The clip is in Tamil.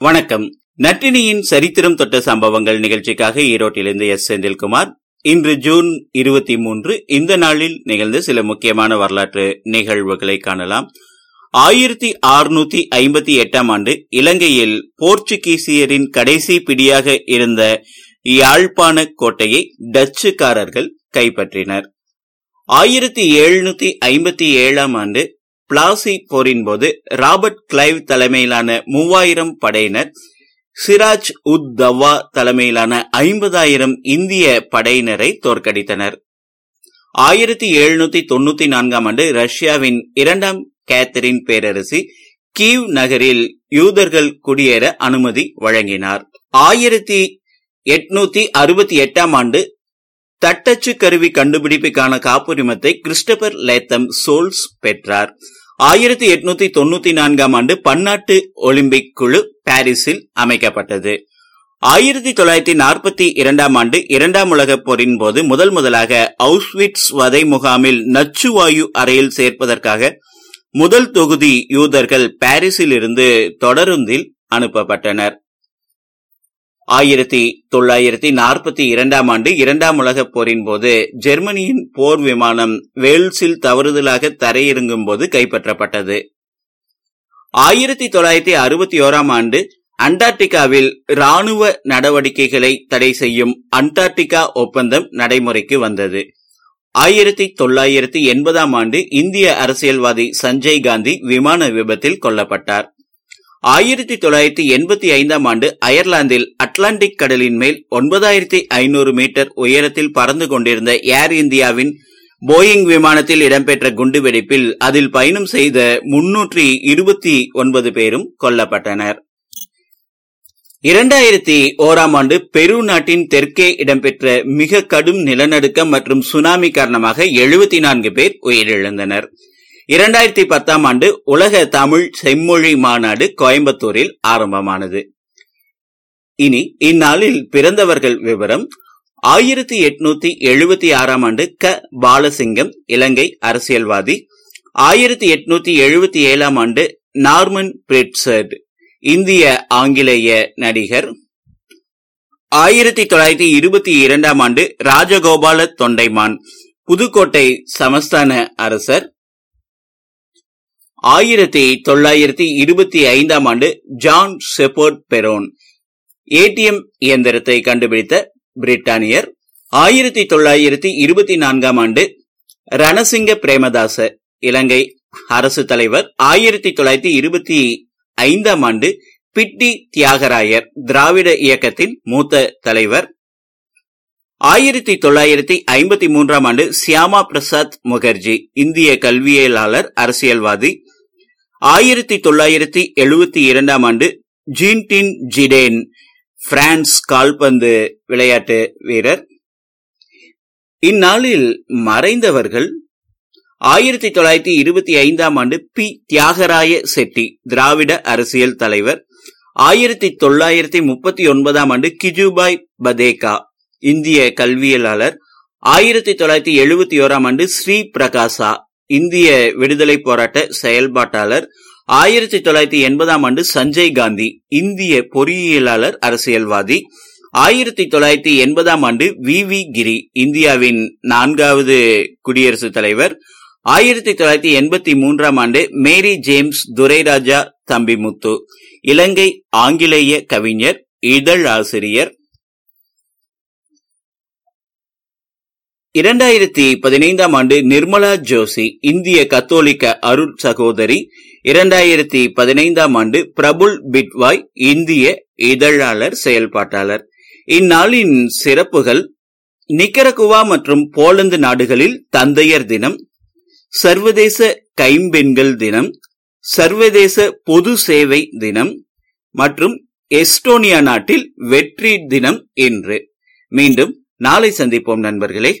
வணக்கம். நட்டினியின் சரித்திரம் தொட்ட சம்பவங்கள் நிகழ்ச்சிக்காக ஈரோட்டிலிருந்து எஸ். செந்தில்குமார். இன்று ஜூன் இருபத்தி மூன்று இந்த நாளில் நிகழ்ந்த சில முக்கியமான வரலாற்று நிகழ்வுகளை காணலாம். ஆயிரத்தி அறுநூத்தி ஐம்பத்தி எட்டாம் ஆண்டு இலங்கையில் போர்ச்சுகீசியரின் கடைசி பிடியாக இருந்த யாழ்ப்பாண கோட்டையை டச்சுக்காரர்கள் கைப்பற்றினர். ஆயிரத்தி எழுநூத்தி ஐம்பத்தி ஏழாம் ஆண்டு பிளாசி போரின் போது ராபர்ட் கிளைவ் தலைமையிலான மூவாயிரம் படையினர் சிராஜ் உத் தவா தலைமையிலான ஐம்பதாயிரம் இந்திய படையினரை தோற்கடித்தனர். ஆயிரத்தி எழுநூத்தி தொண்ணூத்தி நான்காம் ஆண்டு ரஷ்யாவின் இரண்டாம் கேத்தரின் பேரரசி கீவ் நகரில் யூதர்கள் குடியேற அனுமதி வழங்கினார். ஆயிரத்தி எட்நூத்தி அறுபத்தி எட்டாம் ஆண்டு தட்டச்சு கருவி கண்டுபிடிப்புக்கான காப்புரிமத்தை கிறிஸ்டபர் லேத்தம் சோல்ஸ் பெற்றார். ஆயிரத்தி எட்நூத்தி தொண்ணூத்தி நான்காம் ஆண்டு பன்னாட்டு ஒலிம்பிக் குழு பாரிஸில் அமைக்கப்பட்டது. ஆயிரத்தி தொள்ளாயிரத்தி நாற்பத்தி இரண்டாம் ஆண்டு இரண்டாம் உலகப் போரின் போது முதல் முதலாக அவுஸ்விட்ஸ் வதை முகாமில் நச்சுவாயு அறையில் சேர்ப்பதற்காக முதல் தொகுதி யூதர்கள் பாரிஸில் இருந்து தொடருந்தில் அனுப்பப்பட்டனர். ஆயிரத்தி தொள்ளாயிரத்தி நாற்பத்தி இரண்டாம் ஆண்டு இரண்டாம் உலகப் போரின் போது ஜெர்மனியின் போர் விமானம் வேல்ஸில் தவறுதலாக தரையிறங்கும் போது கைப்பற்றப்பட்டது. ஆயிரத்தி தொள்ளாயிரத்தி அறுபத்தி ஓராம் ஆண்டு அண்டார்டிகாவில் ராணுவ நடவடிக்கைகளை தடை செய்யும் அண்டார்டிகா ஒப்பந்தம் நடைமுறைக்கு வந்தது. ஆயிரத்தி தொள்ளாயிரத்தி எண்பதாம் ஆண்டு இந்திய அரசியல்வாதி சஞ்சய் காந்தி விமான விபத்தில் கொல்லப்பட்டார். ஆயிரத்தி தொள்ளாயிரத்தி எண்பத்தி ஐந்தாம் ஆண்டு அயர்லாந்தில் அட்லாண்டிக் கடலின் மேல் ஒன்பதாயிரத்தி ஐநூறு மீட்டர் உயரத்தில் பறந்து கொண்டிருந்த ஏர் இந்தியாவின் போயிங் விமானத்தில் இடம்பெற்ற குண்டுவெடிப்பில் அதில் பயணம் செய்த முன்னூற்றி இருபத்தி ஒன்பது பேரும் கொல்லப்பட்டனர். இரண்டாயிரத்தி ஓராம் ஆண்டு பெரு நாட்டின் தெற்கே இடம்பெற்ற மிக கடும் நிலநடுக்கம் மற்றும் சுனாமி காரணமாக எழுபத்தி நான்கு பேர் உயிரிழந்தனர். இரண்டாயிரத்தி பத்தாம் ஆண்டு உலக தமிழ் செம்மொழி மாநாடு கோயம்புத்தூரில் ஆரம்பமானது. இனி இந்நாளில் பிறந்தவர்கள் விவரம். ஆயிரத்தி எட்நூத்தி எழுபத்தி ஆறாம் ஆண்டு க. பாலசிங்கம் இலங்கை அரசியல்வாதி. ஆயிரத்தி எட்நூத்தி எழுபத்தி ஏழாம் ஆண்டு நார்மன் பிரிட்சர்ட் இந்திய ஆங்கிலேய நடிகர். ஆயிரத்தி தொள்ளாயிரத்தி இருபத்தி இரண்டாம் ஆண்டு ராஜகோபால தொண்டைமான் புதுக்கோட்டை சமஸ்தான அரசர். ஆயிரத்தி தொள்ளாயிரத்தி இருபத்தி ஐந்தாம் ஆண்டு ஜான் செபோர்ட் பெரோன். ஏடிஎம் இயந்திரத்தை கண்டுபிடித்த பிரிட்டானியர். ஆயிரத்தி தொள்ளாயிரத்தி இருபத்தி நான்காம் ஆண்டு ரணசிங்க பிரேமதாச இலங்கை அரசு தலைவர். ஆயிரத்தி தொள்ளாயிரத்தி இருபத்தி ஐந்தாம் ஆண்டு பிட்டி தியாகராயர் திராவிட இயக்கத்தின் மூத்த தலைவர். ஆயிரத்தி தொள்ளாயிரத்தி ஐம்பத்தி மூன்றாம் ஆண்டு சியாமா பிரசாத் முகர்ஜி இந்திய கல்வியலாளர் அரசியல்வாதி. ஆயிரத்தி தொள்ளாயிரத்தி எழுபத்தி இரண்டாம் ஆண்டு ஜீன்டின் ஜிடேன் பிரான்ஸ் கால்பந்து விளையாட்டு வீரர். இந்நாளில் மறைந்தவர்கள் ஆயிரத்தி தொள்ளாயிரத்தி இருபத்தி ஐந்தாம் ஆண்டு பி. தியாகராய செட்டி திராவிட அரசியல் தலைவர். ஆயிரத்தி தொள்ளாயிரத்தி முப்பத்தி ஒன்பதாம் ஆண்டு கிஜுபாய் பதேகா இந்திய கல்வியலாளர். ஆயிரத்தி தொள்ளாயிரத்தி எழுபத்தி ஓராம் ஆண்டு ஸ்ரீ பிரகாசா இந்திய விடுதலை போராட்ட செயல்பாட்டாளர். ஆயிரத்தி தொள்ளாயிரத்தி எண்பதாம் ஆண்டு சஞ்சய் காந்தி இந்திய பொறியியலாளர் அரசியல்வாதி. ஆயிரத்தி தொள்ளாயிரத்தி எண்பதாம் ஆண்டு வி வி கிரி இந்தியாவின் நான்காவது குடியரசுத் தலைவர். ஆயிரத்தி தொள்ளாயிரத்தி எண்பத்தி மூன்றாம் ஆண்டு மேரி ஜேம்ஸ் துரைராஜா தம்பிமுத்து இலங்கை ஆங்கிலேய கவிஞர் இதழ் ஆசிரியர். இரண்டாயிரத்தி பதினைந்தாம் ஆண்டு நிர்மலா ஜோஷி இந்திய கத்தோலிக்க அருள் சகோதரி. இரண்டாயிரத்தி பதினைந்தாம் ஆண்டு பிரபுல் பிட்வாய் இந்திய இதழாளர் செயல்பாட்டாளர். இந்நாளின் சிறப்புகள் நிக்கரகுவா மற்றும் போலந்து நாடுகளில் தந்தையர் தினம் சர்வதேச கைம்பெண்கள் தினம் சர்வதேச பொது சேவை தினம் மற்றும் எஸ்டோனியா நாட்டில் வெற்றி தினம் என்று மீண்டும் நாளை சந்திப்போம் நண்பர்களே.